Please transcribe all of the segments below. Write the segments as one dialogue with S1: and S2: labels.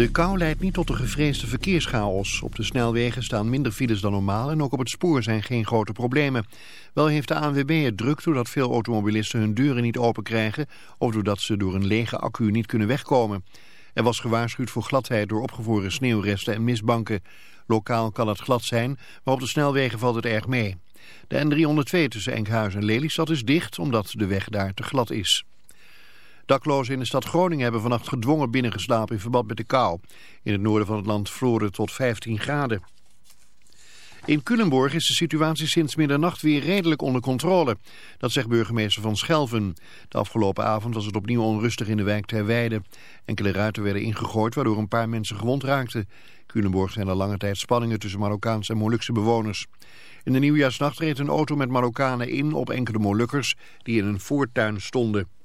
S1: De kou leidt niet tot de gevreesde verkeerschaos. Op de snelwegen staan minder files dan normaal en ook op het spoor zijn geen grote problemen. Wel heeft de ANWB het druk doordat veel automobilisten hun deuren niet open krijgen... of doordat ze door een lege accu niet kunnen wegkomen. Er was gewaarschuwd voor gladheid door opgevroren sneeuwresten en mistbanken. Lokaal kan het glad zijn, maar op de snelwegen valt het erg mee. De N302 tussen Enkhuizen en Lelystad is dicht omdat de weg daar te glad is. Daklozen in de stad Groningen hebben vannacht gedwongen binnengeslapen in verband met de kou. In het noorden van het land vroren tot 15 graden. In Culemborg is de situatie sinds middernacht weer redelijk onder controle. Dat zegt burgemeester Van Schelven. De afgelopen avond was het opnieuw onrustig in de wijk Terweide. Enkele ruiten werden ingegooid waardoor een paar mensen gewond raakten. Culemborg zijn al lange tijd spanningen tussen Marokkaanse en Molukse bewoners. In de nieuwjaarsnacht reed een auto met Marokkanen in op enkele Molukkers die in een voortuin stonden.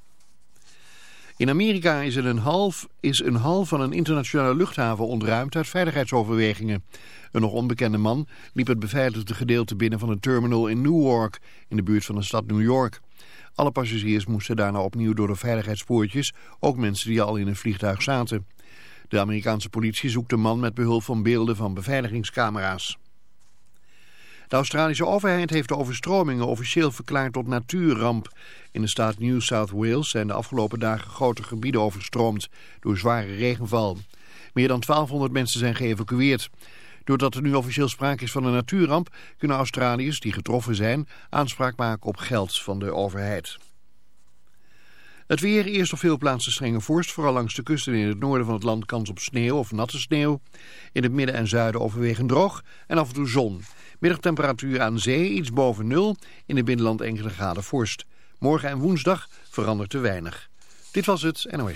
S1: In Amerika is, een half, is een hal van een internationale luchthaven ontruimd uit veiligheidsoverwegingen. Een nog onbekende man liep het beveiligde gedeelte binnen van een terminal in Newark, in de buurt van de stad New York. Alle passagiers moesten daarna opnieuw door de veiligheidspoortjes, ook mensen die al in een vliegtuig zaten. De Amerikaanse politie zoekt de man met behulp van beelden van beveiligingscamera's. De Australische overheid heeft de overstromingen officieel verklaard tot natuurramp. In de staat New South Wales zijn de afgelopen dagen grote gebieden overstroomd door zware regenval. Meer dan 1200 mensen zijn geëvacueerd. Doordat er nu officieel sprake is van een natuurramp... kunnen Australiërs die getroffen zijn aanspraak maken op geld van de overheid. Het weer, eerst op veel plaatsen strenge vorst, vooral langs de kusten in het noorden van het land kans op sneeuw of natte sneeuw. In het midden en zuiden overwegend droog en af en toe zon. Middagtemperatuur aan zee iets boven nul, in het binnenland enkele graden vorst. Morgen en woensdag verandert te weinig. Dit was het NOS.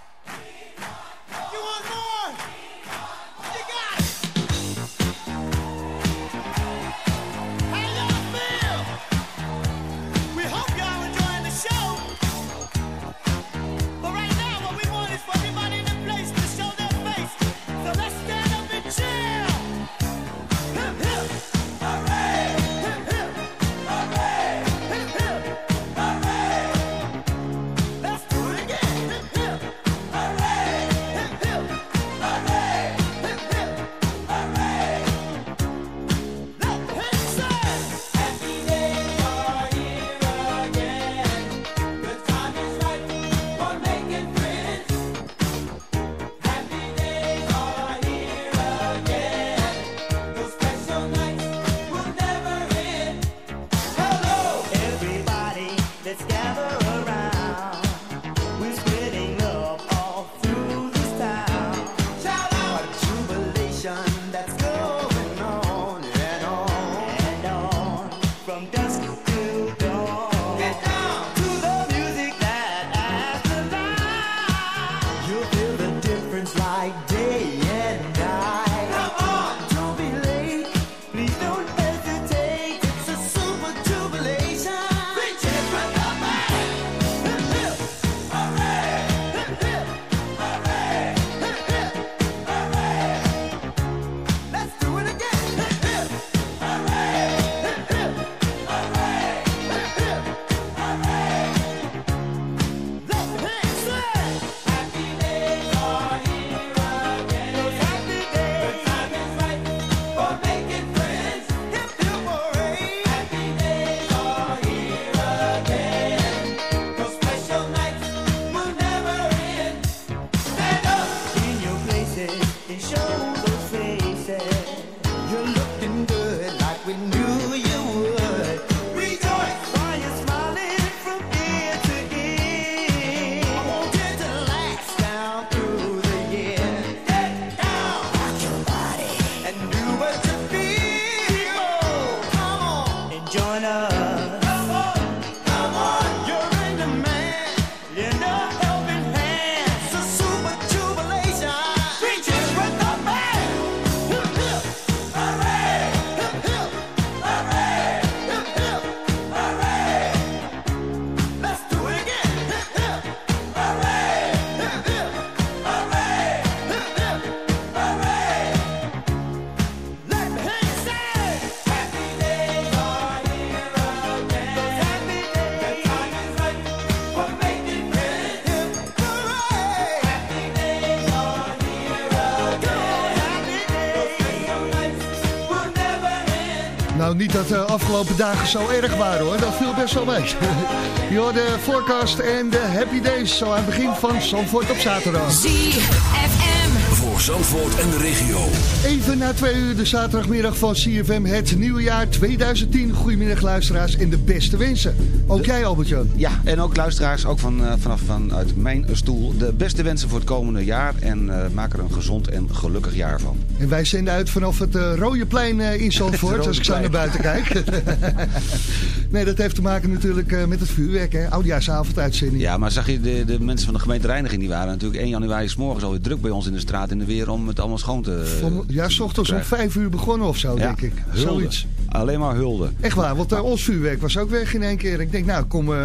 S2: Afgelopen dagen zo erg waren hoor. Dat viel best wel mee. Je hoort de forecast en de happy days zo aan het begin van Zandvoort op zaterdag.
S3: ZFM.
S4: Voor Zandvoort en de regio.
S2: Even na twee uur de zaterdagmiddag van CFM, het nieuwe jaar 2010. Goedemiddag luisteraars en de beste wensen. Ook jij Albert-Jan.
S5: Ja, en ook luisteraars, ook van, eh, vanaf vanuit mijn stoel. De beste wensen voor het komende jaar. En eh, maak er een gezond en gelukkig jaar van.
S2: En wij zenden uit vanaf het eh, Rode Plein in Zandvoort, als ik zo naar buiten kijk. nee, dat heeft te maken natuurlijk eh, met het vuurwerk, hè. Oudjaarsavonduitzending.
S5: Ja, maar zag je de, de mensen van de gemeente Reiniging, die waren natuurlijk 1 januari s morgens alweer druk bij ons in de straat in de weer om het allemaal schoon te
S2: ja, s ochtends om
S5: krijgen.
S2: vijf uur begonnen of zo,
S5: Ja,
S2: denk ik.
S5: hulde.
S2: Zoiets.
S5: Alleen maar hulde.
S2: Echt waar, want eh, ons vuurwerk was ook weg in één keer. Ik denk, nou, kom, eh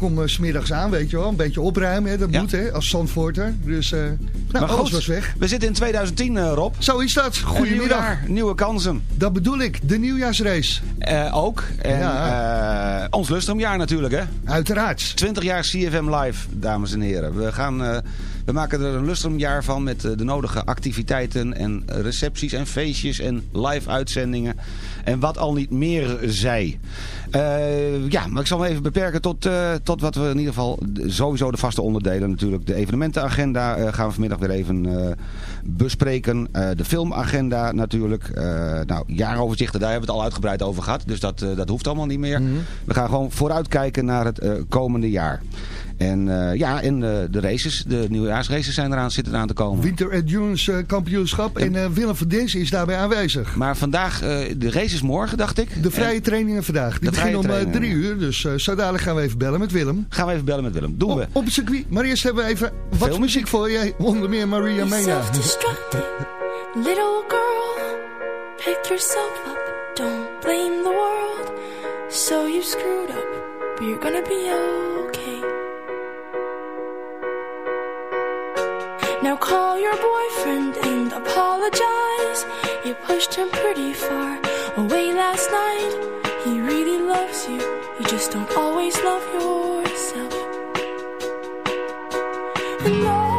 S2: kom eh, smiddags aan, weet je wel. Een beetje opruimen, hè. dat
S5: Ja.
S2: moet, hè, als Zandvoorter. Dus, nou,
S5: maar
S2: alles
S5: goed,
S2: was weg.
S5: we zitten in 2010, eh, Rob.
S2: Zo is dat. Goedemiddag.
S5: nieuwe kansen.
S2: Dat bedoel ik, de nieuwjaarsrace.
S5: Ook. En eh, ons lustrumjaar natuurlijk, hè.
S2: Uiteraard.
S5: 20 jaar CFM Live, dames en heren. We, gaan, we maken er een lustrumjaar van met eh, de nodige activiteiten en recepties en feestjes en live uitzendingen. En wat al niet meer zij. Eh, ja, maar ik zal me even beperken tot, eh, tot wat we in ieder geval sowieso de vaste onderdelen natuurlijk. De evenementenagenda gaan we vanmiddag weer even bespreken. De filmagenda natuurlijk. Nou, jaaroverzichten, daar hebben we het al uitgebreid over gehad. Dus dat, dat hoeft allemaal niet meer. We gaan gewoon vooruitkijken naar het komende jaar. En eh, ja, en eh, de races, de nieuwjaarsraces zijn eraan, zitten eraan te komen.
S2: Winter Endurance eh, kampioenschap. En eh, Willem van Dinsen is daarbij aanwezig.
S5: Maar vandaag, eh, de race is morgen, dacht ik.
S2: De vrije
S5: En
S2: trainingen vandaag. Die beginnen om eh,
S5: trainingen.
S2: drie uur. Dus eh, zo dadelijk gaan we even bellen met Willem.
S5: gaan we even bellen met Willem. Doen we.
S2: Op, op het circuit. Maar eerst hebben we even wat
S5: Veel
S2: muziek voor je. Onder meer Maria Mena.
S6: Little girl, pick yourself up. Don't blame the world. So you screwed up, but you're gonna be okay. Now call your boyfriend and apologize. You pushed him pretty far away last night. He really loves you. You just don't always love yourself. And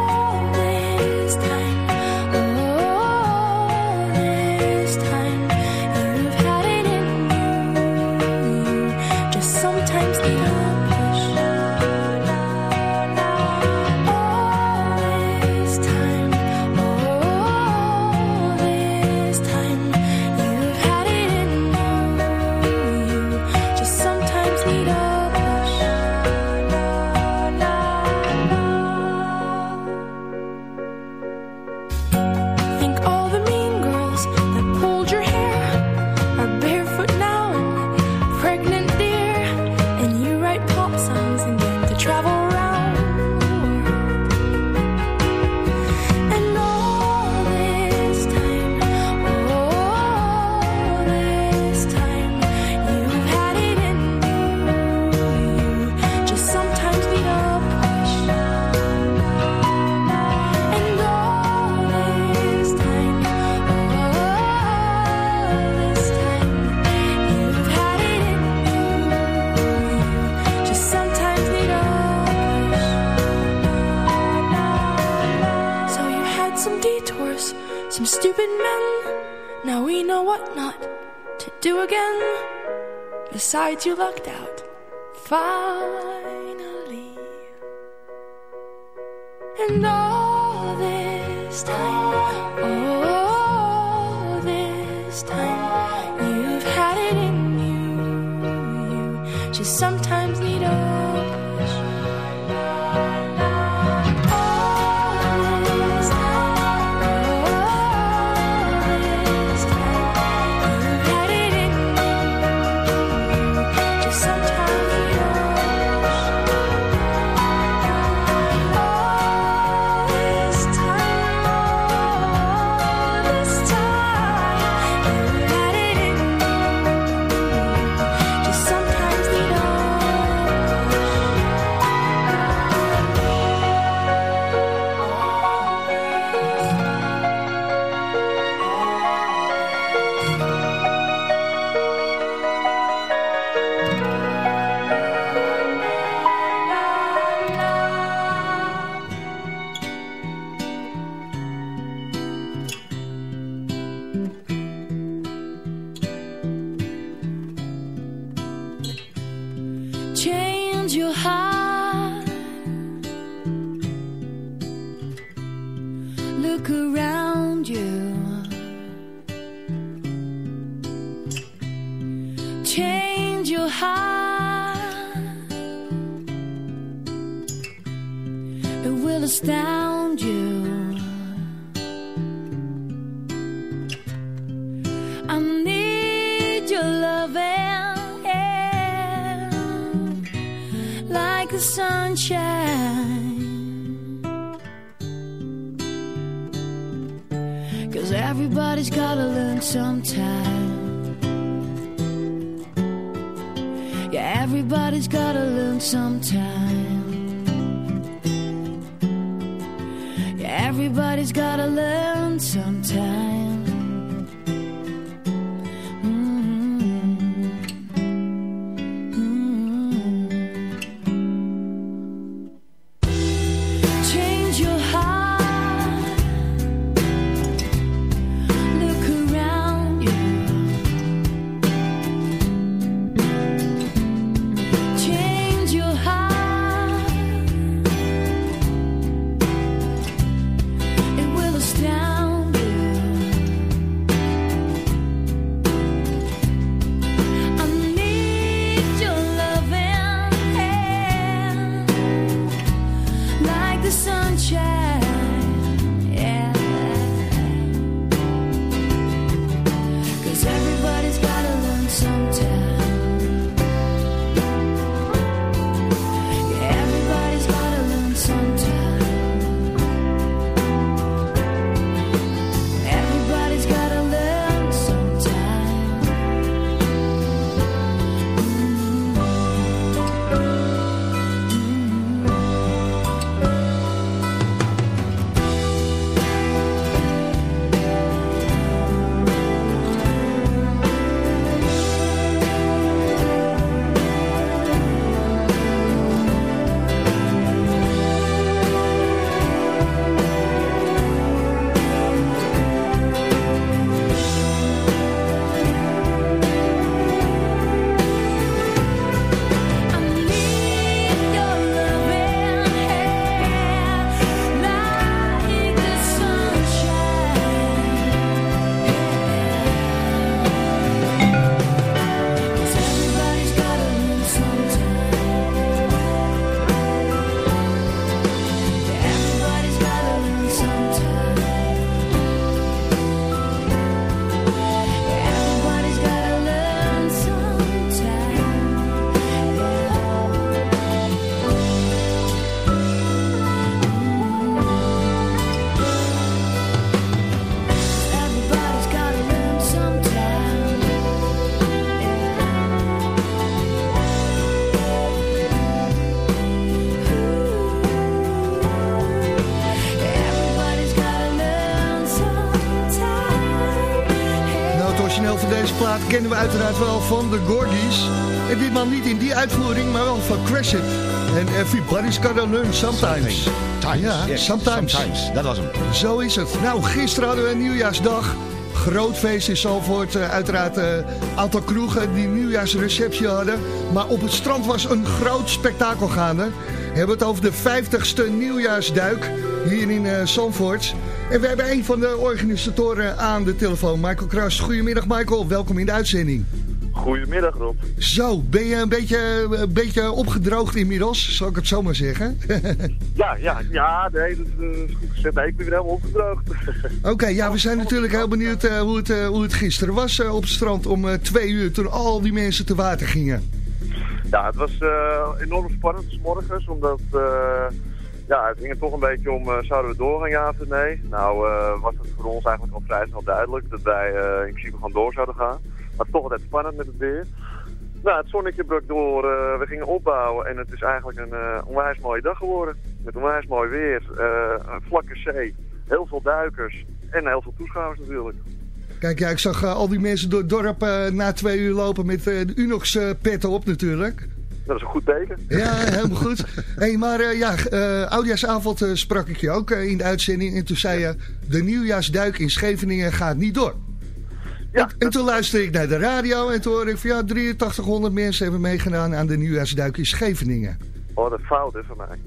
S6: know what not to do again. Besides, you lucked out. Finally. And all this time, all this time,
S7: Yeah, everybody's gotta learn sometime. Yeah, everybody's gotta learn sometime.
S2: Kennen we uiteraard wel van de Gordies. En ditmaal niet in die uitvoering, maar wel van Crash It. En everybody's gotta learn sometimes. Ja,
S5: Yes,
S2: sometimes.
S5: sometimes. Dat was hem.
S2: Zo is het. Nou, gisteren hadden we een nieuwjaarsdag. Groot feest in Zalvoort. Eh, uiteraard een aantal kroegen die nieuwjaarsreceptie hadden. Maar op het strand was een groot spektakel gaande. We hebben het over de 50ste nieuwjaarsduik hier in eh Zandvoort. En we hebben een van de organisatoren aan de telefoon, Michael Kruis. Goedemiddag Michael, welkom in de uitzending.
S8: Goedemiddag Rob.
S2: Zo, ben je een beetje, een beetje opgedroogd inmiddels, zal ik het zo maar zeggen?
S8: Ja, ja, ja, nee, dat is eh, goed gezegd. Nee, ik ben weer helemaal opgedroogd.
S2: Oké, ja, we zijn natuurlijk heel benieuwd eh, hoe, het, eh, hoe het gisteren was op het strand om twee uur toen al die mensen te water gingen.
S8: ja, het was enorm spannend 's morgens, omdat ja, het ging er toch een beetje om, eh, zouden we doorgaan, ja of nee? Nou, eh, was het voor ons eigenlijk al vrij snel duidelijk dat wij eh, in principe gewoon door zouden gaan. Maar toch altijd spannend met het weer. Nou, het zonnetje brak door, we gingen opbouwen en het is eigenlijk een eh, onwijs mooie dag geworden. Met onwijs mooi weer, een vlakke zee, heel veel duikers en heel veel toeschouwers natuurlijk.
S2: Kijk, ja, ik zag al die mensen door het dorp na twee uur lopen met de Unox petten op natuurlijk.
S8: Dat is een goed teken.
S2: Ja, helemaal goed. hey, maar eh, ja, eh oudjaarsavond eh, sprak ik je ook eh, in de uitzending. En toen zei je, de nieuwjaarsduik in Scheveningen gaat niet door.
S8: Ja,
S2: En toen luisterde ik naar de radio en toen hoorde ik van ja, 8300 mensen hebben meegedaan aan de nieuwjaarsduik in Scheveningen.
S8: Oh, dat fout is van mij.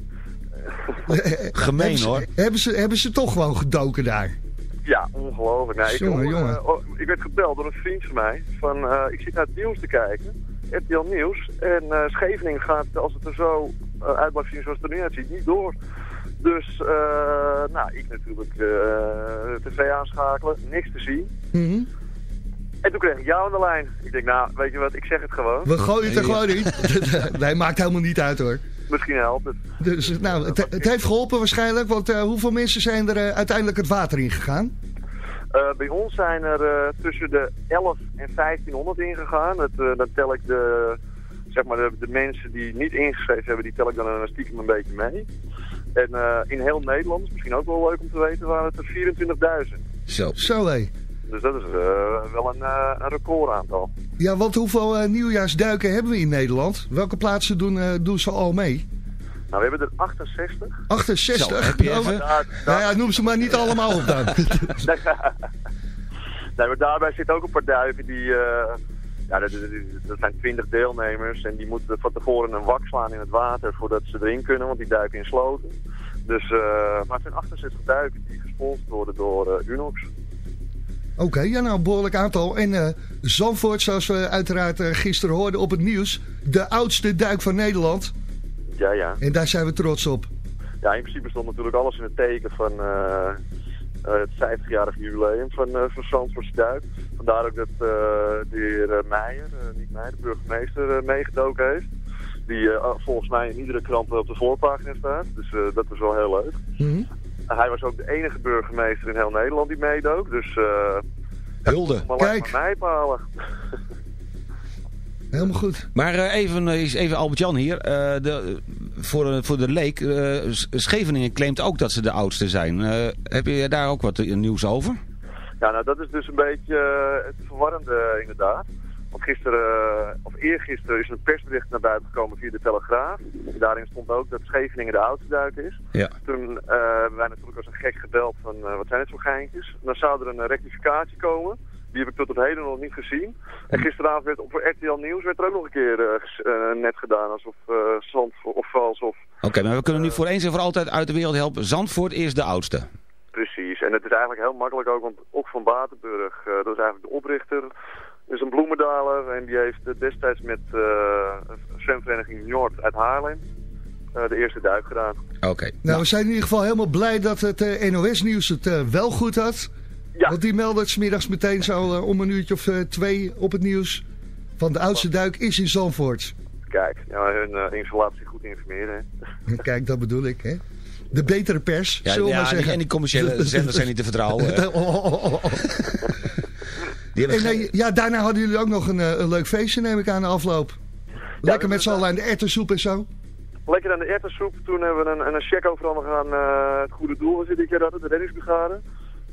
S5: Gemeen
S2: hebben ze,
S5: hoor.
S2: Hebben ze, hebben ze toch gewoon gedoken daar?
S8: Ja, ongelooflijk. Nee, ik,
S2: Jongen,
S8: oh, ik werd gebeld door een vriend van mij. Van, eh, ik zit naar het nieuws te kijken. RTL Nieuws. En eh, Scheveningen gaat, als het er zo uit blijft zien zoals het er nu uitziet, niet door. Dus, eh, nou, ik natuurlijk eh tv aanschakelen. Niks te zien.
S2: Mhm.
S8: En toen kreeg ik jou aan de lijn. Ik denk, nou, weet je wat, ik zeg het gewoon.
S2: We gooien het er gewoon in. nee, maakt helemaal niet uit hoor.
S8: Misschien helpt het.
S2: Dus nou, het, het heeft geholpen waarschijnlijk, want eh, hoeveel mensen zijn er uiteindelijk het water ingegaan?
S8: Eh, bij ons zijn er eh, tussen de 11 en 1500 ingegaan. Dat, eh, dan tel ik de, zeg maar de, de mensen die niet ingeschreven hebben, die tel ik dan een stiekem een beetje mee. En eh, in heel Nederland, is misschien ook wel leuk om te weten, waren het er 24.000.
S5: Zo.
S2: Zo hé.
S8: Dus dat is eh, wel een, eh, een recordaantal.
S2: Ja, want hoeveel nieuwjaarsduiken hebben we in Nederland? Welke plaatsen doen, eh, doen ze al mee?
S8: Nou, we hebben er 68.
S2: 68?
S5: Zo, heb je
S2: Oh,
S5: even?
S8: Daar,
S2: Nou ja, noem ze maar niet allemaal op dan.
S8: nee, maar daarbij zitten ook een paar duiken die... eh, ja, dat, zijn 20 deelnemers en die moeten van tevoren een wak slaan in het water voordat ze erin kunnen, want die duiken in sloten. Dus, eh, maar het zijn 68 duiken die gesponsord worden door eh, Unox.
S2: Oké, ja nou, een behoorlijk aantal. En eh Zandvoort, zoals we uiteraard gisteren hoorden op het nieuws, de oudste duik van Nederland.
S8: Ja, ja.
S2: En daar zijn we trots op.
S8: Ja, in principe stond natuurlijk alles in het teken van eh, eh, het 50-jarig jubileum van, uh, van. Vandaar ook dat eh, de heer Meijer, niet mij, de burgemeester, meegedoken heeft. Die eh, volgens mij in iedere krant op de voorpagina staat. Dus dat is wel heel leuk.
S2: Mhm.
S8: Hij was ook de enige burgemeester in heel Nederland die meedook. Dus
S5: Hulde.
S8: maar
S2: Kijk.
S8: maar mij.
S2: Helemaal goed.
S5: Maar eh, even, eh, even Albert-Jan hier. Eh, de, voor, voor de leek, eh, Scheveningen claimt ook dat ze de oudste zijn. Eh, heb je daar ook wat nieuws over?
S8: Ja, nou dat is dus een beetje het verwarrende inderdaad. Want gisteren, of eergisteren, is een persbericht naar buiten gekomen via de Telegraaf. Daarin stond ook dat Scheveningen de oudste duik is.
S5: Ja.
S8: Toen eh, hebben wij natuurlijk als een gek gebeld van eh, wat zijn het voor geintjes. Dan zou er een rectificatie komen. Die heb ik tot op heden nog niet gezien. En gisteravond werd op RTL Nieuws werd er ook nog een keer eh, eh, net gedaan alsof uh, Zandvoort of alsof
S5: Oké, maar we kunnen nu voor eens en voor altijd uit de wereld helpen. Zandvoort is de oudste.
S8: Precies, en het is eigenlijk heel makkelijk ook, want ook van Batenburg, eh, dat is eigenlijk de oprichter, is een bloemendaler en die heeft destijds met eh zwemvereniging Noord uit Haarlem eh, de eerste duik gedaan.
S5: Oké.
S2: Nou, we zijn in ieder geval helemaal blij dat het eh, NOS-nieuws het wel goed had.
S8: Ja.
S2: Want die 's middags meteen zo eh, om een uurtje of eh, twee op het nieuws. Van de oudste duik is in Zandvoort.
S8: Kijk, ja, hun uh, installatie goed informeren. hè.
S2: Kijk, dat bedoel ik, hè. De betere pers,
S5: Ja,
S2: zullen we
S5: ja,
S2: maar
S5: die-
S2: zeggen.
S5: en die commerciële zenders zijn niet te vertrouwen.
S2: Oh, oh, oh, oh. En, ja, daarna hadden jullie ook nog een, een leuk feestje, neem ik aan de afloop. Lekker met z'n allen aan de erwtensoep en zo.
S8: Lekker aan de erwtensoep. Toen hebben we een, een check overhandigd aan eh, het goede doel. we dit jaar hadden, de reddingsbrigade.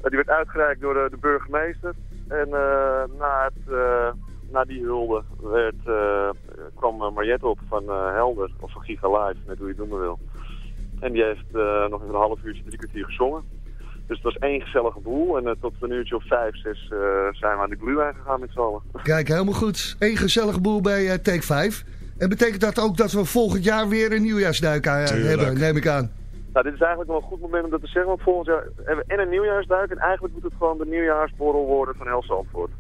S8: Eh, die werd uitgereikt door de, de burgemeester. En eh, na, het, eh, na die hulde werd, eh, kwam eh, Mariette op van eh, Helder, of van Giga Live, net hoe je het noemen wil. En die heeft eh, nog even een half uurtje, drie kwartier gezongen. Dus het was één gezellige boel. En eh, tot een uurtje of vijf, zes eh, zijn we aan de glühwein gegaan met z'n allen.
S2: Kijk, helemaal goed. Eén gezellige boel bij eh, Take 5. En betekent dat ook dat we volgend jaar weer een nieuwjaarsduik eh, hebben, neem ik aan.
S8: Nou, dit is eigenlijk wel een goed moment om dat te zeggen, want volgend jaar hebben we en een nieuwjaarsduik en eigenlijk moet het gewoon de nieuwjaarsborrel worden van heel Zandvoort.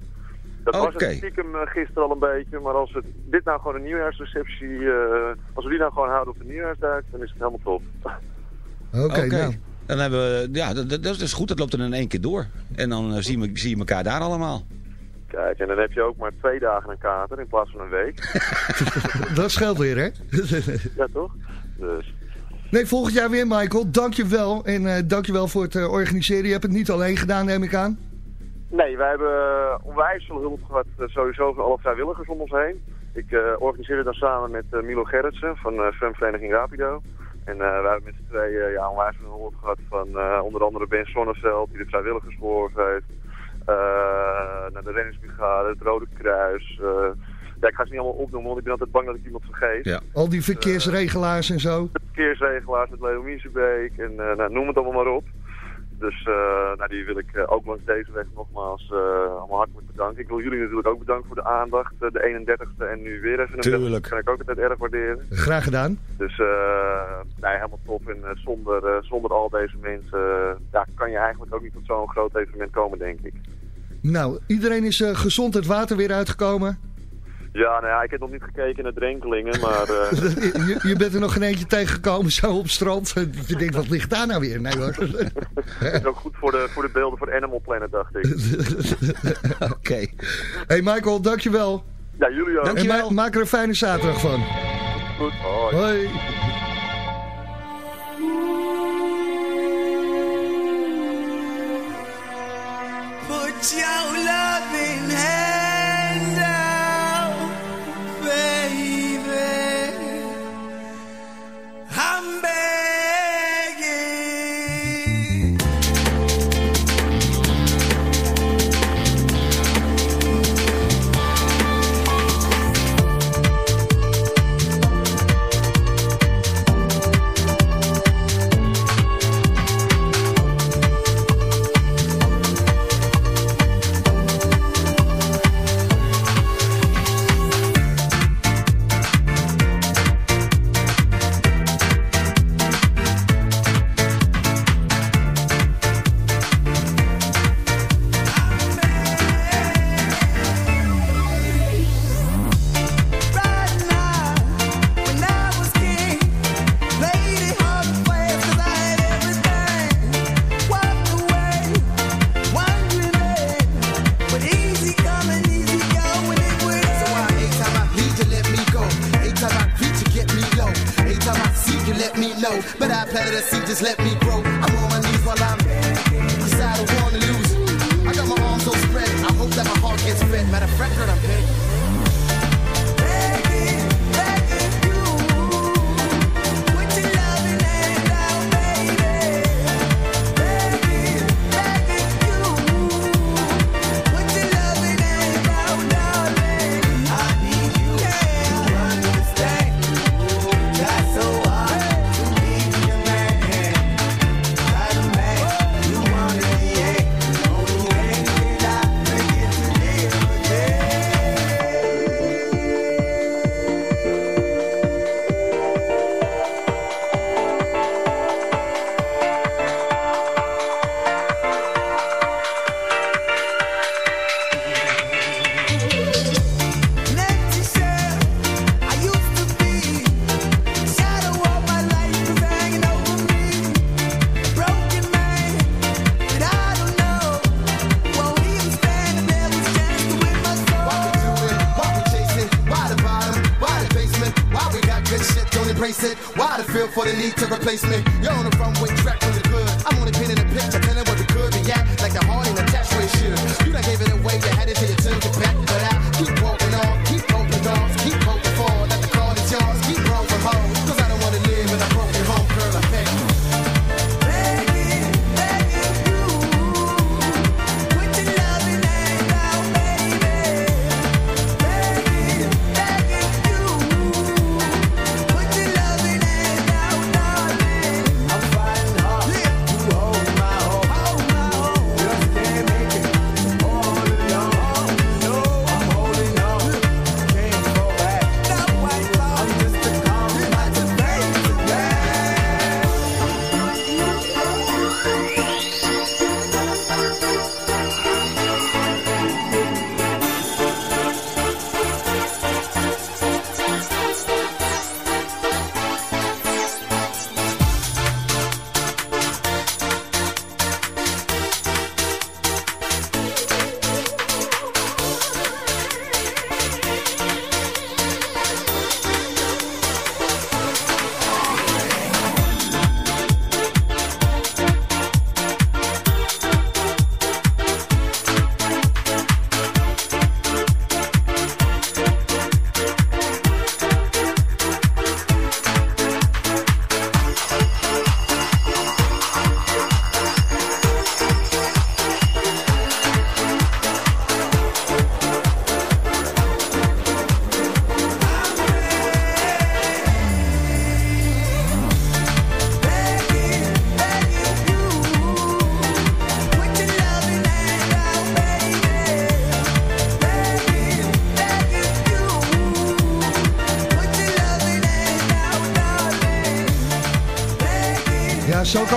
S8: Dat was het stiekem eh, gisteren al een beetje, maar als we dit nou gewoon een nieuwjaarsreceptie, eh, als we die nou gewoon houden op de nieuwjaarsduik, dan is het helemaal top.
S2: Oké, nou.
S5: Dan hebben we, ja, dat, dat- is goed. Dat loopt er in één keer door. En dan eh, zien we, zie je elkaar daar allemaal.
S8: Kijk, en dan heb je ook maar twee dagen een kater in plaats van een week.
S2: Dat scheelt weer, hè?
S8: ja, toch? Dus,
S2: nee, volgend jaar weer, Michael. Dank je wel. En eh dank je wel voor het eh, organiseren. Je hebt het niet alleen gedaan, neem ik aan.
S8: Nee, wij hebben eh, onwijs veel hulp gehad, eh, sowieso van alle vrijwilligers om ons heen. Ik eh, organiseerde dan samen met Milo Gerritsen van uh, zwemvereniging Rapido. En wij hebben met z'n tweeën onwijs veel hulp gehad van onder andere Ben Sonneveld, die de vrijwilligers gehoord heeft. Uh, naar de renningsbrigade, het Rode Kruis. Uh, ja, ik ga ze niet allemaal opnoemen, want ik ben altijd bang dat ik iemand vergeet.
S5: Ja.
S2: Al die verkeersregelaars en zo.
S8: De verkeersregelaars met Leo Miesebeek en uh, nou, noem het allemaal maar op. Dus eh, nou, die wil ik eh, ook langs deze weg nogmaals eh, allemaal hartelijk bedanken. Ik wil jullie natuurlijk ook bedanken voor de aandacht. Eh, de 31ste en nu weer even een
S5: Tuurlijk.
S8: Dat kan ik ook altijd erg waarderen.
S2: Graag gedaan.
S8: Dus eh, nee, helemaal top. En eh, zonder, eh, zonder al deze mensen eh, ja, kan je eigenlijk ook niet tot zo'n groot evenement komen, denk ik.
S2: Nou, iedereen is eh, gezond het water weer uitgekomen.
S8: Ja, nou ja, ik heb nog niet gekeken naar drenkelingen, maar... eh,
S2: je, je bent er nog geen eentje tegengekomen zo op strand. Dat je denkt, wat ligt daar nou weer? Nee hoor.
S8: Het is ook goed voor de, voor de beelden voor Animal Planet, dacht ik.
S2: Oké. Hey Michael, dankjewel.
S8: Ja, jullie ook.
S2: En ma- maak er een fijne zaterdag van.
S8: Goed, hoi.
S2: Hoi.
S9: Put your loving hand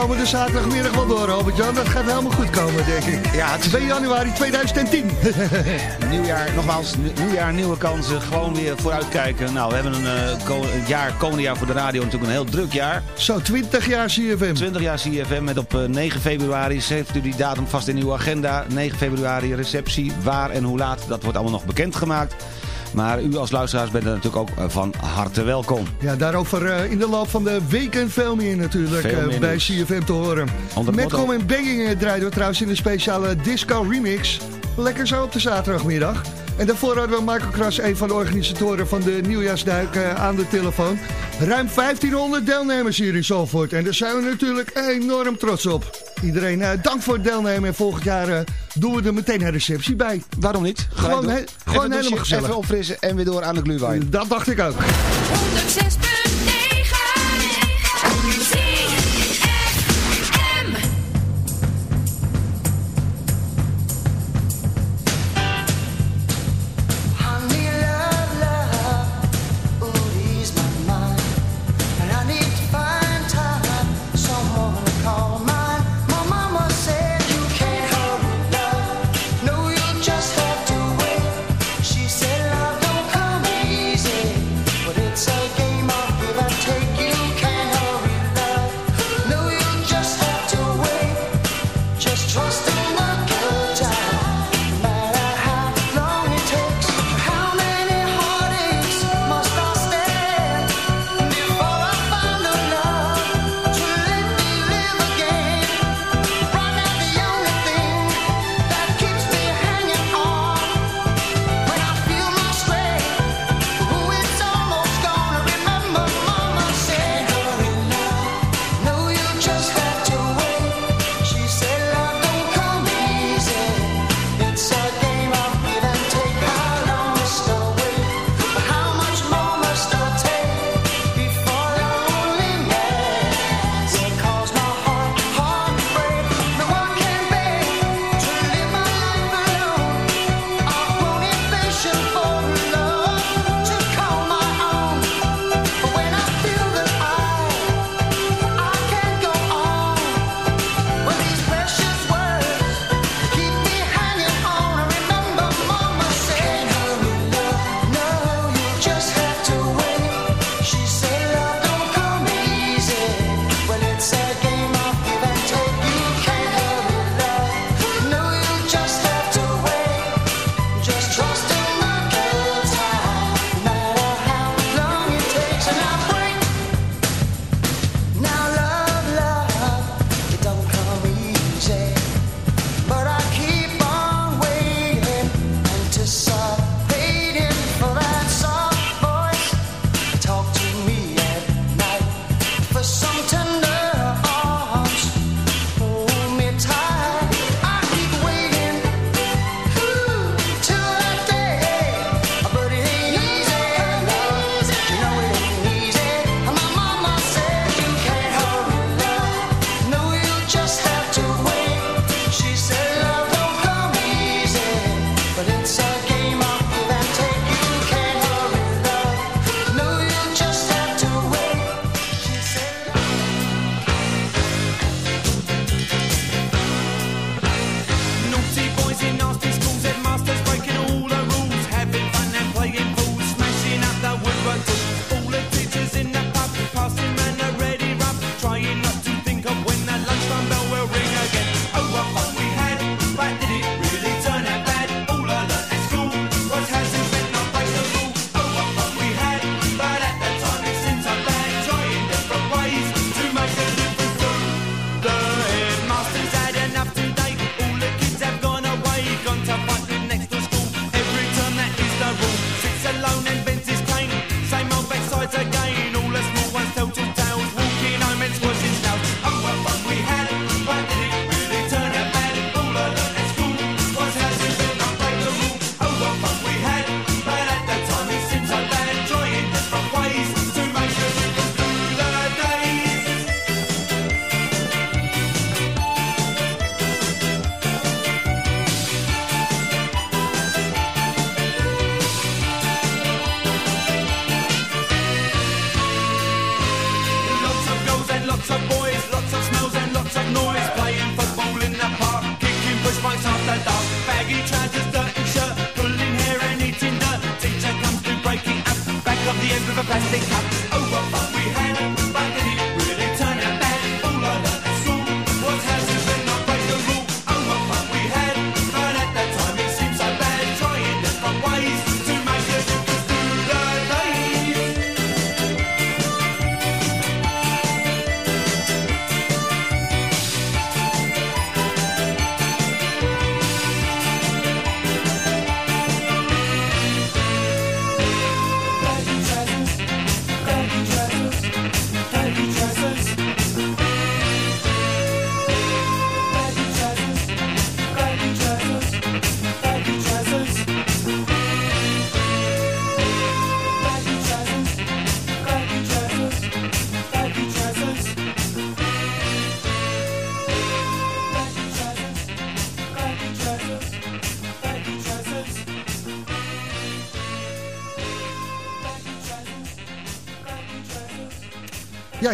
S2: Zo komen we de zaterdagmiddag wel door, Albert-Jan. Dat gaat helemaal goed komen, denk ik.
S5: Ja, het is
S2: 2 januari 2010.
S5: Nieuwjaar, nogmaals, nieuw- nieuwjaar, nieuwe kansen. Gewoon weer vooruitkijken. Nou, we hebben een, eh, een jaar, komende jaar voor de radio natuurlijk een heel druk jaar.
S2: Zo, 20 jaar CFM.
S5: 20 jaar CFM met op eh, 9 februari. Zet u die datum vast in uw agenda. 9 februari receptie. Waar en hoe laat, dat wordt allemaal nog bekendgemaakt. Maar u als luisteraars bent er natuurlijk ook eh, van harte welkom.
S2: Ja, daarover eh, in de loop van de weken veel meer natuurlijk
S5: Veel
S2: eh,
S5: meer
S2: bij
S5: nieuws.
S2: CFM te horen. Metcom en Banging draaiden we trouwens in een speciale disco remix. Lekker zo op de zaterdagmiddag. En daarvoor hadden we Michael Kras, een van de organisatoren van de nieuwjaarsduik, eh, aan de telefoon. Ruim 1500 deelnemers hier in Zalvoort. En daar zijn we natuurlijk enorm trots op. Iedereen, eh, dank voor het deelnemen. En volgend jaar eh, doen we er meteen een receptie bij.
S5: Waarom niet?
S2: Gewoon, he- gewoon helemaal gezellig.
S5: Even opfrissen en weer door aan de glühwein.
S2: Dat dacht ik ook.
S10: 106.9
S2: alone.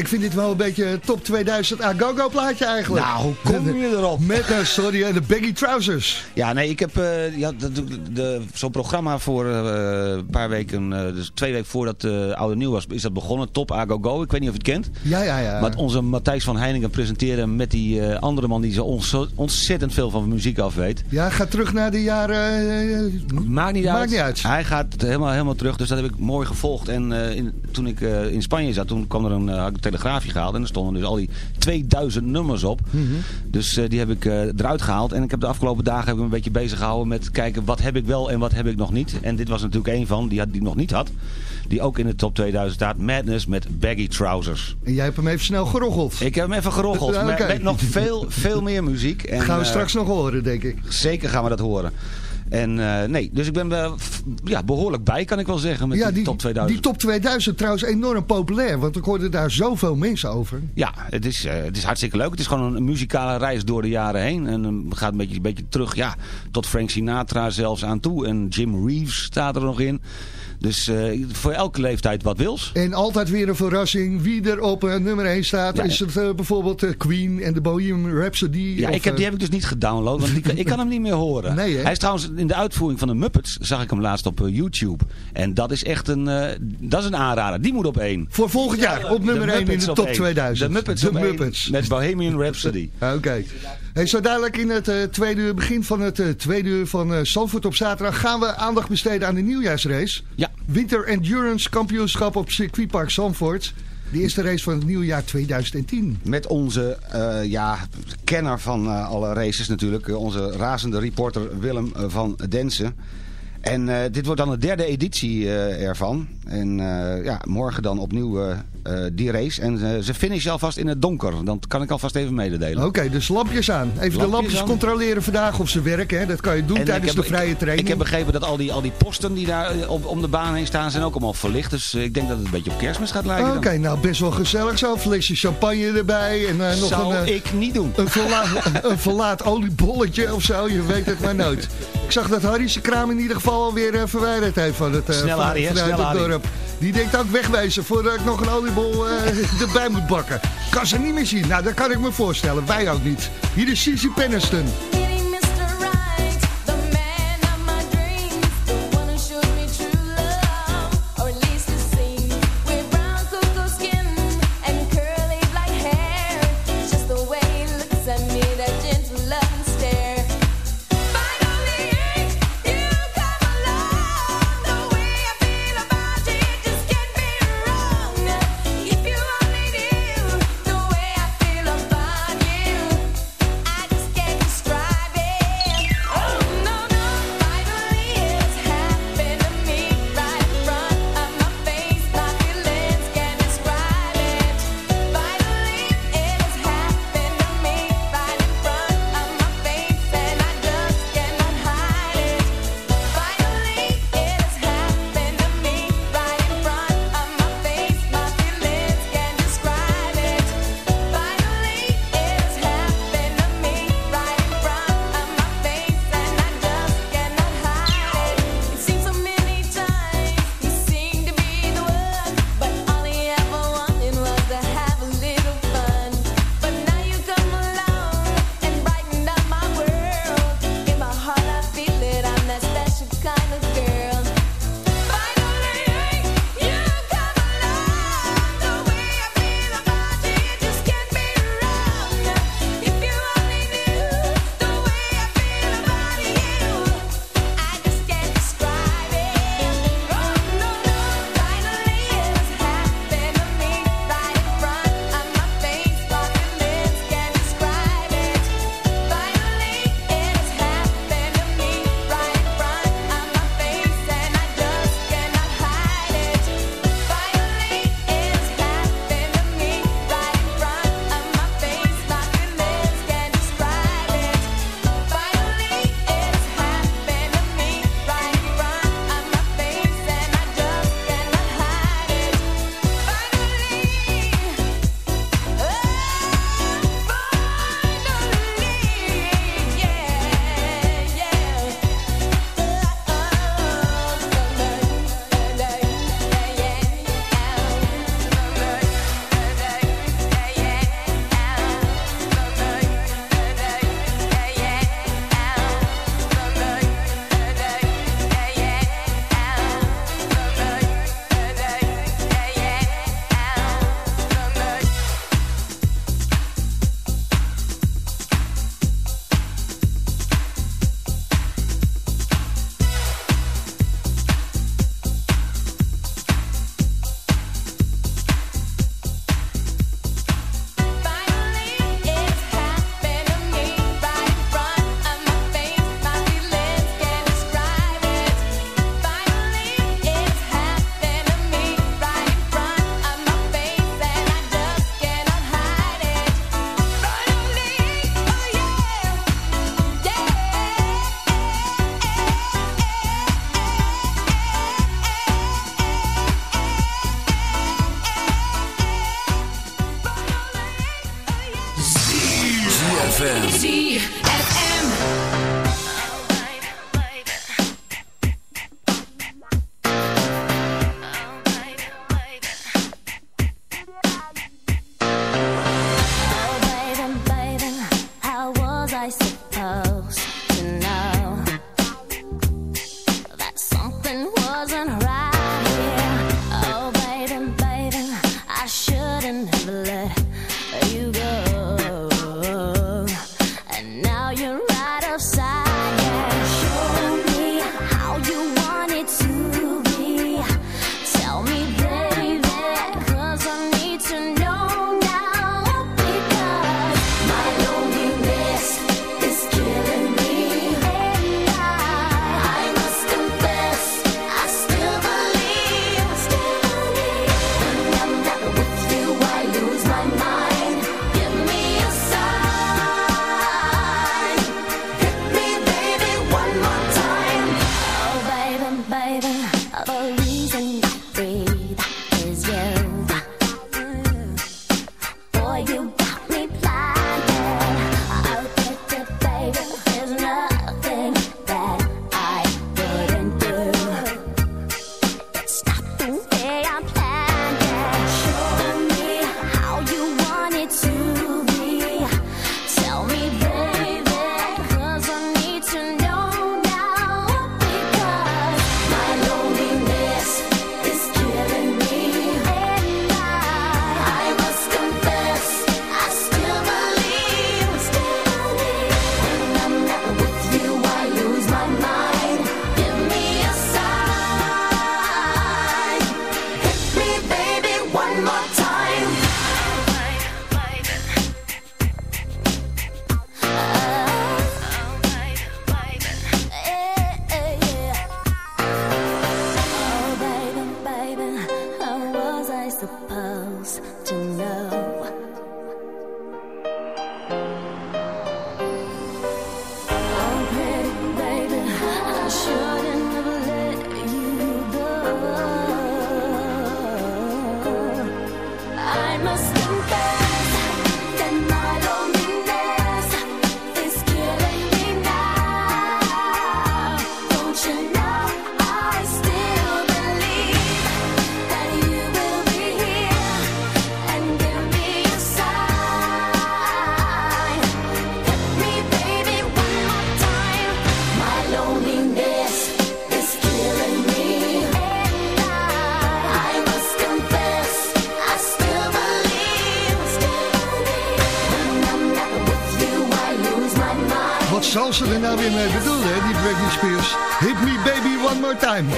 S2: Ik vind dit wel een beetje een top 2000 Agogo plaatje eigenlijk.
S5: Nou, hoe kom je erop?
S2: Met, eh, sorry, en de baggy trousers.
S5: Ja, nee, ik heb eh, ja, de, de- zo'n programma voor eh, een paar weken, eh, dus twee weken voordat uh, Oude Nieuw was, is dat begonnen. Top A Go Go. Ik weet niet of je het kent.
S2: Ja, ja, ja.
S5: Maar onze Matthijs van Heiningen presenteerde met die andere man die zo ontzettend veel van muziek af weet.
S2: Ja, ga terug naar de jaren...
S5: Maakt niet.
S2: Maakt niet uit.
S5: Hij gaat helemaal, helemaal terug, dus dat heb ik mooi gevolgd. En in, toen ik in Spanje zat, toen kwam er een, telegraafje gehaald. En er stonden dus al die 2000 nummers op.
S2: Mhm.
S5: Dus eh, die heb ik eh, eruit gehaald. En ik heb de afgelopen dagen heb ik me een beetje bezig gehouden met kijken wat heb ik wel en wat heb ik nog niet. En dit was natuurlijk een van die, had, die ik nog niet had. Die ook in de top 2000 staat. Madness met baggy trousers.
S2: En jij hebt hem even snel geroggeld.
S5: Ik heb hem even geroggeld.
S2: Ja,
S5: Met-. Met nog veel, veel meer muziek. En,
S2: gaan we
S5: eh,
S2: straks nog horen, denk ik.
S5: Zeker gaan we dat horen. En eh, nee, dus ik ben wel ja, behoorlijk bij, kan ik wel zeggen, met
S2: ja,
S5: die, top 2000.
S2: Die top 2000 trouwens enorm populair, want ik hoorde daar zoveel mensen over.
S5: Ja, het is, eh, het is hartstikke leuk. Het is gewoon een muzikale reis door de jaren heen. En eh, gaat een beetje, een beetje terug ja, tot Frank Sinatra zelfs aan toe. En Jim Reeves staat er nog in. Dus eh, voor elke leeftijd wat wils.
S2: En altijd weer een verrassing. Wie er op eh, nummer 1 staat,
S5: Ja,
S2: is het eh, bijvoorbeeld Queen en de Bohemian Rhapsody?
S5: Ja,
S2: of,
S5: ik heb, die heb ik dus niet gedownload, want die, ik kan hem niet meer horen.
S2: Nee?
S5: Hij is trouwens in de uitvoering van de Muppets, zag ik hem laatst op YouTube. En dat is echt een, dat is een aanrader. Die moet op één.
S2: Voor volgend jaar op nummer
S5: De
S2: 1 in de
S5: op
S2: top
S5: één.
S2: 2000.
S5: De Muppets
S2: de Muppets.
S5: met Bohemian Rhapsody.
S2: Oké. Hey, zo dadelijk in het tweede uur, begin van het tweede uur van Zandvoort op zaterdag... gaan we aandacht besteden aan de nieuwjaarsrace.
S5: Ja.
S2: Winter Endurance Kampioenschap op circuitpark Zandvoort. De eerste race van het nieuwjaar 2010.
S5: Met onze eh, ja, kenner van eh, alle races natuurlijk. eh, onze razende reporter Willem van Densen. En eh, dit wordt dan de derde editie eh, ervan. En eh, ja, morgen dan opnieuw die race. En ze finishen alvast in het donker. Dat kan ik alvast even mededelen.
S2: Oké, dus lampjes aan. Even de
S5: Lampjes aan.
S2: controleren vandaag of ze werken. Hè. Dat kan je doen
S5: En
S2: tijdens
S5: heb-
S2: de vrije training.
S5: Ik heb begrepen dat al die, al die posten die daar op, om de baan heen staan... zijn ook allemaal verlicht. Dus ik denk dat het een beetje op kerstmis gaat lijken.
S2: Oké, nou best wel gezellig zo. Flesje champagne erbij. En nog
S5: Zou
S2: een,
S5: ik niet doen.
S2: een, verlaat, een verlaat oliebolletje of zo. Je weet het maar nooit. Ik zag dat Harry zijn kraam in ieder geval alweer eh, verwijderd heeft van het, eh,
S5: Snel,
S2: van-
S5: Harry, hè?
S2: vanuit het dorp. Die denkt ook wegwezen voordat ik nog een oliebol eh, erbij moet bakken. Kan ze niet meer zien. Nou, dat kan ik me voorstellen. Wij ook niet. Hier is Cici Penniston.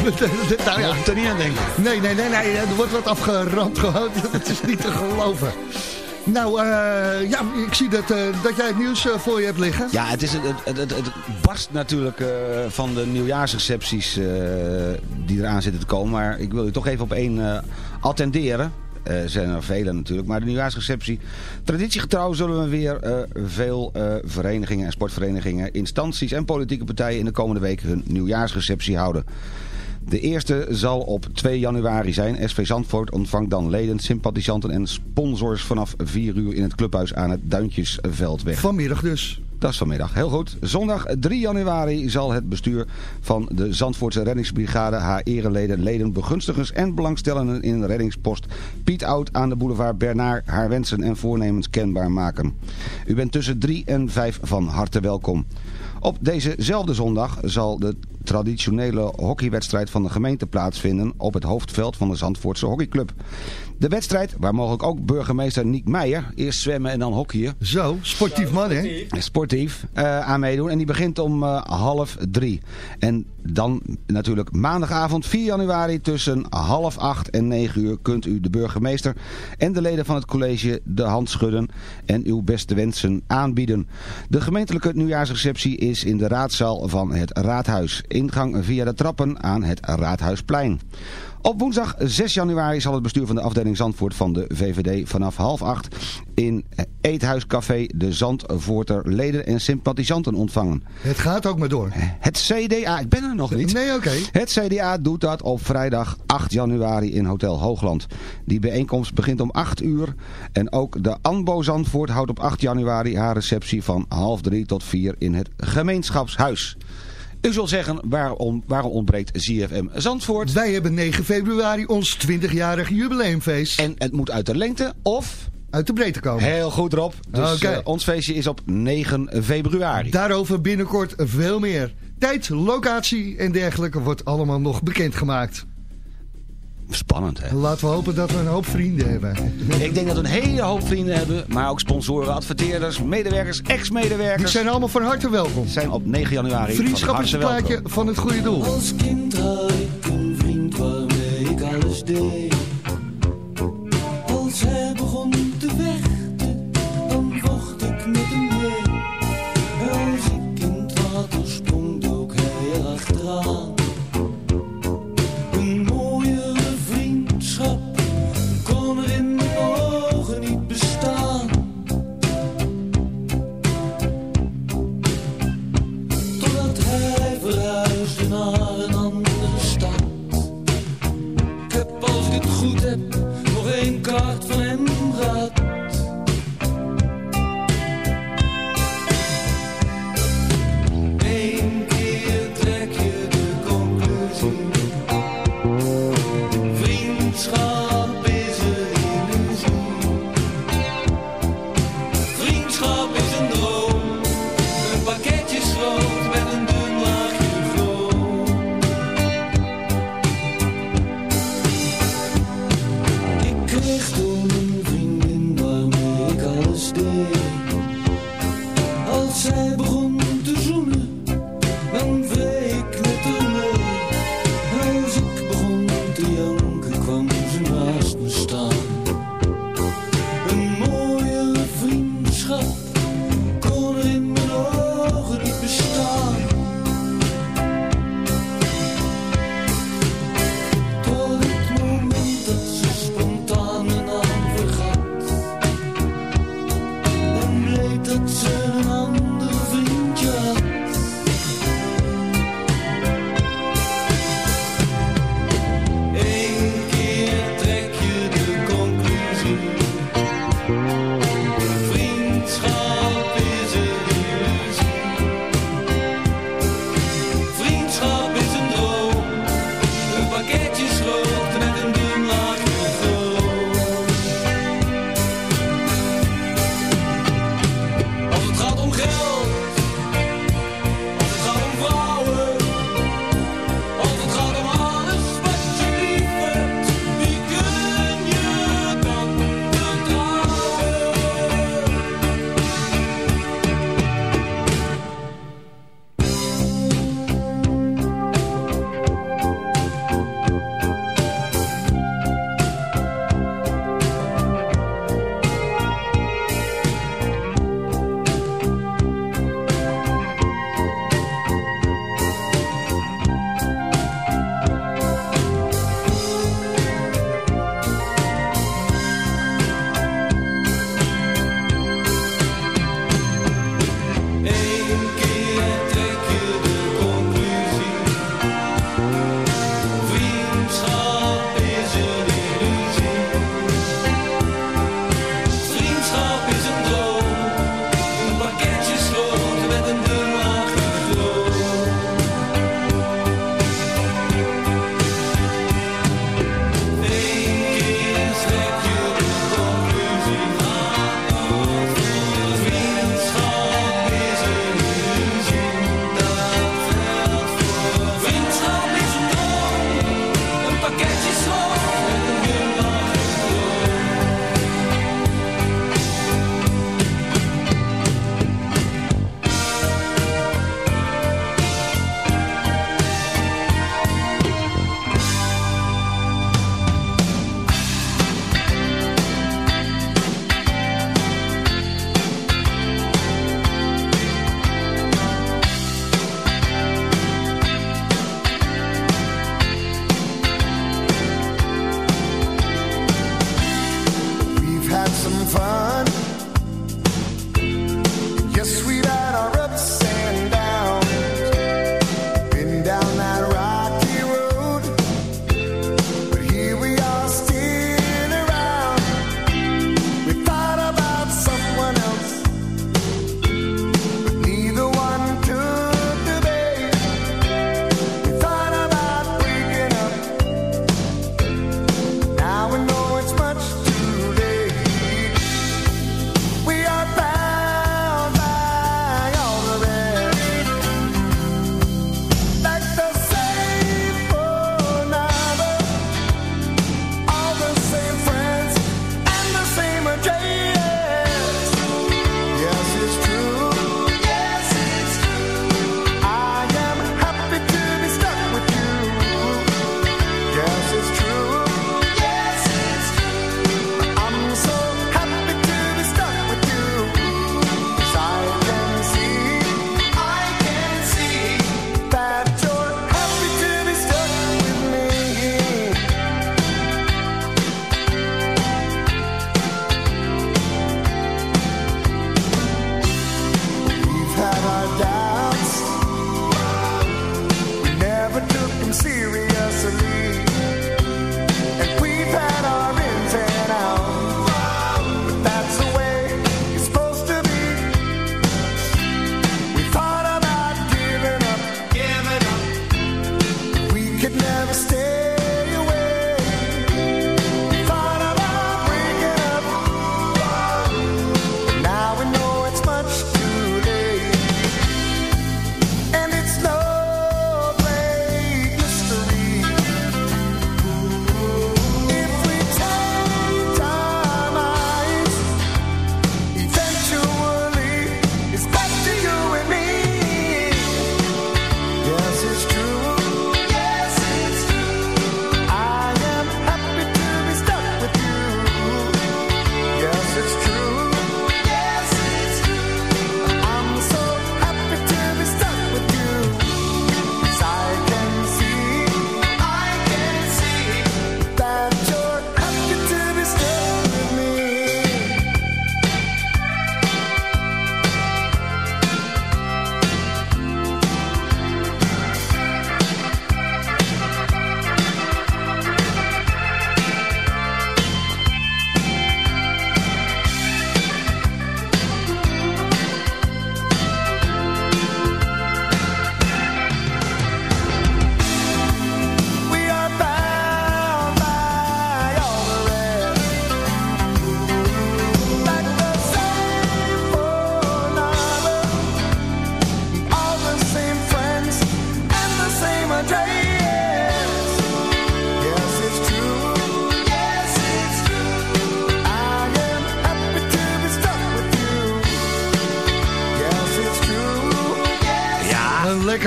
S2: nou ja,
S5: er niet aan denken.
S2: Nee, nee, nee, nee, er wordt wat afgeramd gewoon. Dat is niet te geloven. Nou, eh, ja, ik zie dat, eh, dat jij het nieuws eh, voor je hebt liggen.
S5: Ja, het, is, het, het, het, het barst natuurlijk van de nieuwjaarsrecepties die eraan zitten te komen. Maar ik wil u toch even op één attenderen. Er zijn er vele natuurlijk, maar de nieuwjaarsreceptie. Traditiegetrouw zullen we weer veel verenigingen en sportverenigingen, instanties en politieke partijen in de komende week hun nieuwjaarsreceptie houden. De eerste zal op 2 januari zijn. SV Zandvoort ontvangt dan leden, sympathisanten en sponsors vanaf 4 uur in het clubhuis aan het Duintjesveldweg.
S2: Vanmiddag dus.
S5: Dat is vanmiddag, heel goed. Zondag 3 januari zal het bestuur van de Zandvoortse reddingsbrigade haar ereleden, leden, begunstigers en belangstellenden in reddingspost Piet Oud aan de boulevard Bernard haar wensen en voornemens kenbaar maken. U bent tussen 3 en 5 van harte welkom. Op dezezelfde zondag zal de traditionele hockeywedstrijd van de gemeente plaatsvinden op het hoofdveld van de Zandvoortse hockeyclub. De wedstrijd, waar mogelijk ook burgemeester Niek Meijer, eerst zwemmen en dan hockeyen.
S2: Zo, sportief man hè?
S5: Sportief eh, aan meedoen. En die begint om eh, half drie. En dan natuurlijk maandagavond 4 januari tussen half acht en 9 uur kunt u de burgemeester en de leden van het college de hand schudden en uw beste wensen aanbieden. De gemeentelijke nieuwjaarsreceptie is in de raadzaal van het raadhuis. Ingang via de trappen aan het Raadhuisplein. Op woensdag 6 januari zal het bestuur van de afdeling Zandvoort van de VVD vanaf half acht in Eethuiscafé de Zandvoorter leden en sympathisanten ontvangen.
S2: Het gaat ook maar door.
S5: Het CDA, ik ben er nog niet.
S2: Nee, oké.
S5: Het CDA doet dat op vrijdag 8 januari in Hotel Hoogland. Die bijeenkomst begint om 8 uur. En ook de ANBO Zandvoort houdt op 8 januari haar receptie van half 3 tot 4 in het gemeenschapshuis. U zult zeggen, waarom, waarom ontbreekt ZFM Zandvoort?
S2: Wij hebben 9 februari ons 20-jarig jubileumfeest.
S5: En het moet uit de lengte of...
S2: Uit de breedte komen.
S5: Heel goed Rob. Dus eh, ons feestje is op 9 februari.
S2: Daarover binnenkort veel meer. Tijd, locatie en dergelijke wordt allemaal nog bekendgemaakt.
S5: Spannend hè?
S2: Laten we hopen dat we een hoop vrienden hebben.
S5: Ik denk dat we een hele hoop vrienden hebben, maar ook sponsoren, adverteerders, medewerkers,
S2: Die
S5: ex-medewerkers.
S2: zijn allemaal van harte welkom.
S5: zijn op 9 januari
S2: Vriendschap
S5: van
S2: is een plaatje van het goede doel.
S11: Als kind had ik een vriend waarmee ik alles deed. Als hij begon te vechten, dan vocht ik met hem mee. Als ik in het water sprong, dook hij erachteraan. Nog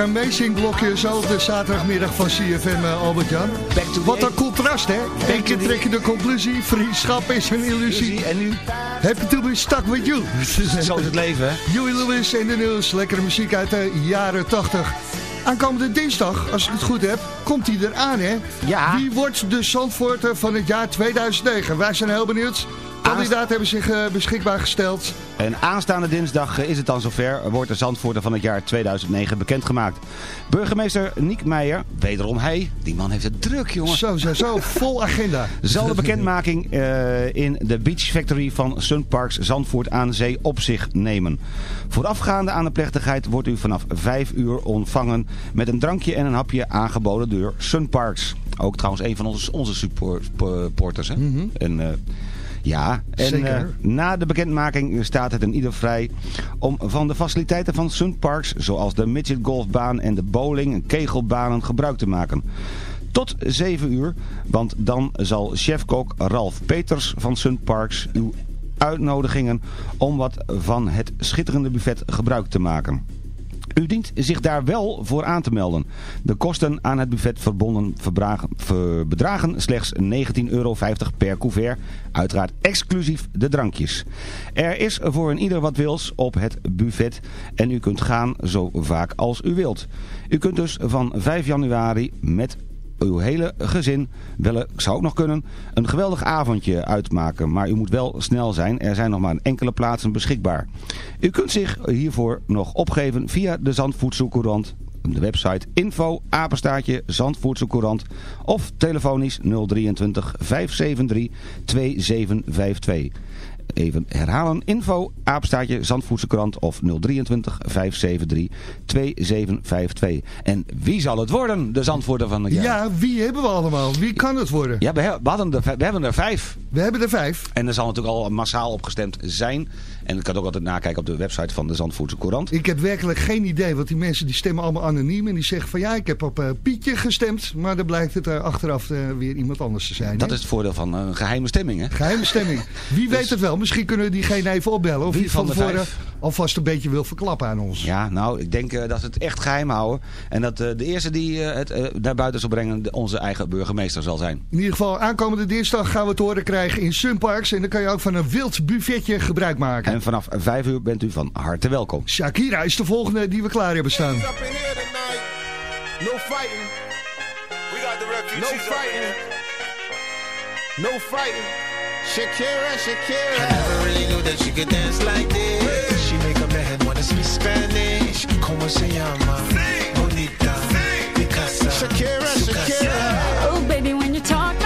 S2: amazing blokje zo op de zaterdagmiddag van CFM uh, Albert-Jan. Wat een contrast hè. Eén keer trek je de conclusie, vriendschap is een illusie.
S5: En nu?
S2: Happy to be stuck with you.
S5: Zo is het leven, hè?
S2: Joey Lewis en de nieuws. Lekkere muziek uit de jaren 80. Aankomende dinsdag, als ik het goed heb, komt hij eraan, hè?
S5: Ja.
S2: Wie wordt de Zandvoorter van het jaar 2009? Wij zijn heel benieuwd. Kandidaten hebben zich uh, beschikbaar gesteld.
S5: En aanstaande dinsdag uh, is het dan zover, wordt de Zandvoorter van het jaar 2009 bekendgemaakt. Burgemeester Niek Meijer, wederom hij, die man heeft het druk jongen.
S2: Zo, zo, zo, vol agenda.
S5: Zal de bekendmaking uh, in de Beach Factory van Sunparks Zandvoort aan Zee op zich nemen. Voorafgaande aan de plechtigheid wordt u vanaf 5 uur ontvangen met een drankje en een hapje aangeboden door Sunparks. Ook trouwens een van onze, onze supporters. Hè? Mm -hmm. en, ja, en uh, na de bekendmaking staat het in ieder vrij om van de faciliteiten van Sunparks, zoals de midget golfbaan en de bowling en kegelbanen gebruik te maken. Tot 7 uur, want dan zal chefkok Ralf Peters van Sunparks uw uitnodigingen om wat van het schitterende buffet gebruik te maken. U dient zich daar wel voor aan te melden. De kosten aan het buffet verbonden bedragen slechts 19,50 euro per couvert. Uiteraard exclusief de drankjes. Er is voor een ieder wat wils op het buffet en u kunt gaan zo vaak als u wilt. U kunt dus van 5 januari met uw hele gezin, wel, zou ook nog kunnen, een geweldig avondje uitmaken. Maar u moet wel snel zijn. Er zijn nog maar enkele plaatsen beschikbaar. U kunt zich hiervoor nog opgeven via de Zandvoedselcourant. De website info apenstaatje Zandvoedselcourant of telefonisch 023 573 2752 even herhalen. Info, aapstaatje, Zandvoedse of 023 573 2752. En wie zal het worden, de Zandvoorter van het jaar?
S2: Ja, wie hebben we allemaal? Wie kan het worden?
S5: Ja, we, we, hadden er, we hebben er vijf.
S2: We hebben er vijf.
S5: En er zal natuurlijk al massaal opgestemd zijn. En ik kan ook altijd nakijken op de website van de Zandvoortse Courant.
S2: Ik heb werkelijk geen idee, want die mensen die stemmen allemaal anoniem. En die zeggen van ja, ik heb op uh, Pietje gestemd. Maar dan blijkt het uh, achteraf uh, weer iemand anders te zijn.
S5: Dat is het voordeel van een geheime stemming, hè?
S2: Geheime stemming. Wie dus... weet het wel? Misschien kunnen we diegene even opbellen. Of
S5: Wie
S2: die
S5: van,
S2: van tevoren alvast een beetje wil verklappen aan ons.
S5: Ja, nou, ik denk uh, dat ze het echt geheim houden. En dat de eerste die het naar buiten zal brengen, onze eigen burgemeester zal zijn.
S2: In ieder geval, aankomende dinsdag gaan we het horen krijgen in Sunparks. En dan kan je ook van een wild buffetje gebruik maken.
S5: En vanaf 5 uur bent u van harte welkom.
S2: Shakira is de volgende die we klaar hebben staan.
S9: No fighting. We got the refugees no fighting. No fighting. Shakira, Shakira.
S12: I never really knew that she could dance like this. She make a man wanna speak Spanish. Como se llama? Bonita.
S9: Shakira, Shakira.
S13: Oh, baby, when you talk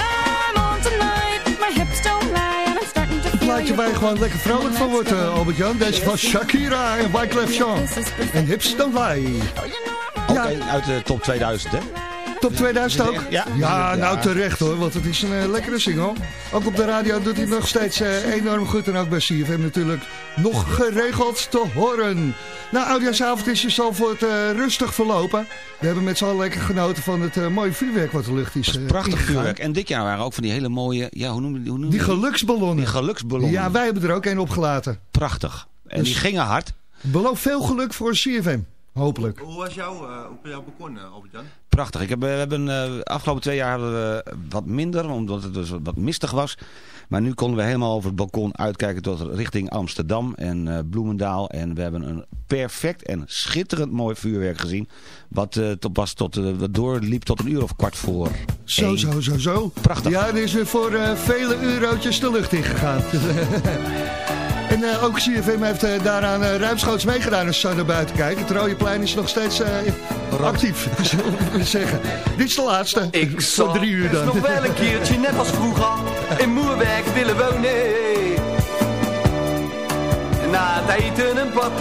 S2: Plaatje waar je gewoon lekker vrolijk van wordt, eh, Albert-Jan. Deze van Shakira en Wyclef Jean. En Hips Don't Lie.
S5: Ook een uit de top 2000, hè?
S2: Top 2000 ook?
S5: Ja.
S2: Ja, nou terecht hoor, want het is een eh, lekkere single. Ook op de radio doet hij nog steeds eh, enorm goed. En ook bij CFM natuurlijk nog geregeld te horen. Nou, oudjaarsavond is in Zalvoort eh rustig verlopen. We hebben met z'n allen lekker genoten van het eh, mooie vuurwerk wat de lucht is.
S5: Prachtig
S2: ingegaan.
S5: vuurwerk. En dit jaar waren ook van die hele mooie, ja, hoe noem je hoe noem je
S2: Die geluksballonnen.
S5: Die geluksballonnen.
S2: Ja, wij hebben er ook een opgelaten.
S5: Prachtig. En
S2: Dus-
S5: die gingen hard.
S2: Beloof veel geluk voor CFM. Hopelijk.
S14: Hoe was jouw, uh, hoe ben jou begonnen, Albert-Jan?
S5: Prachtig. Ik heb, we hebben, eh, afgelopen twee jaar hadden we wat minder, omdat het dus wat mistig was. Maar nu konden we helemaal over het balkon uitkijken tot richting Amsterdam en eh, Bloemendaal. En we hebben een perfect en schitterend mooi vuurwerk gezien. Wat eh, tot, was tot, eh, wat doorliep tot een uur of kwart voor
S2: Zo,
S5: één.
S2: zo, zo, zo.
S5: Prachtig.
S2: Ja, er is weer voor eh, vele eurotjes de lucht ingegaan. en eh, ook CFM heeft eh, daaraan uh, ruimschoots meegedaan als zo naar buiten kijkt. Het Rode Plein is nog steeds actief, zullen we zeggen. Dit is de laatste.
S15: Ik zou
S2: drie uur
S15: best
S2: dan.
S15: nog wel een keertje, net als vroeger, in Moerwerk willen wonen. Na het eten een paté.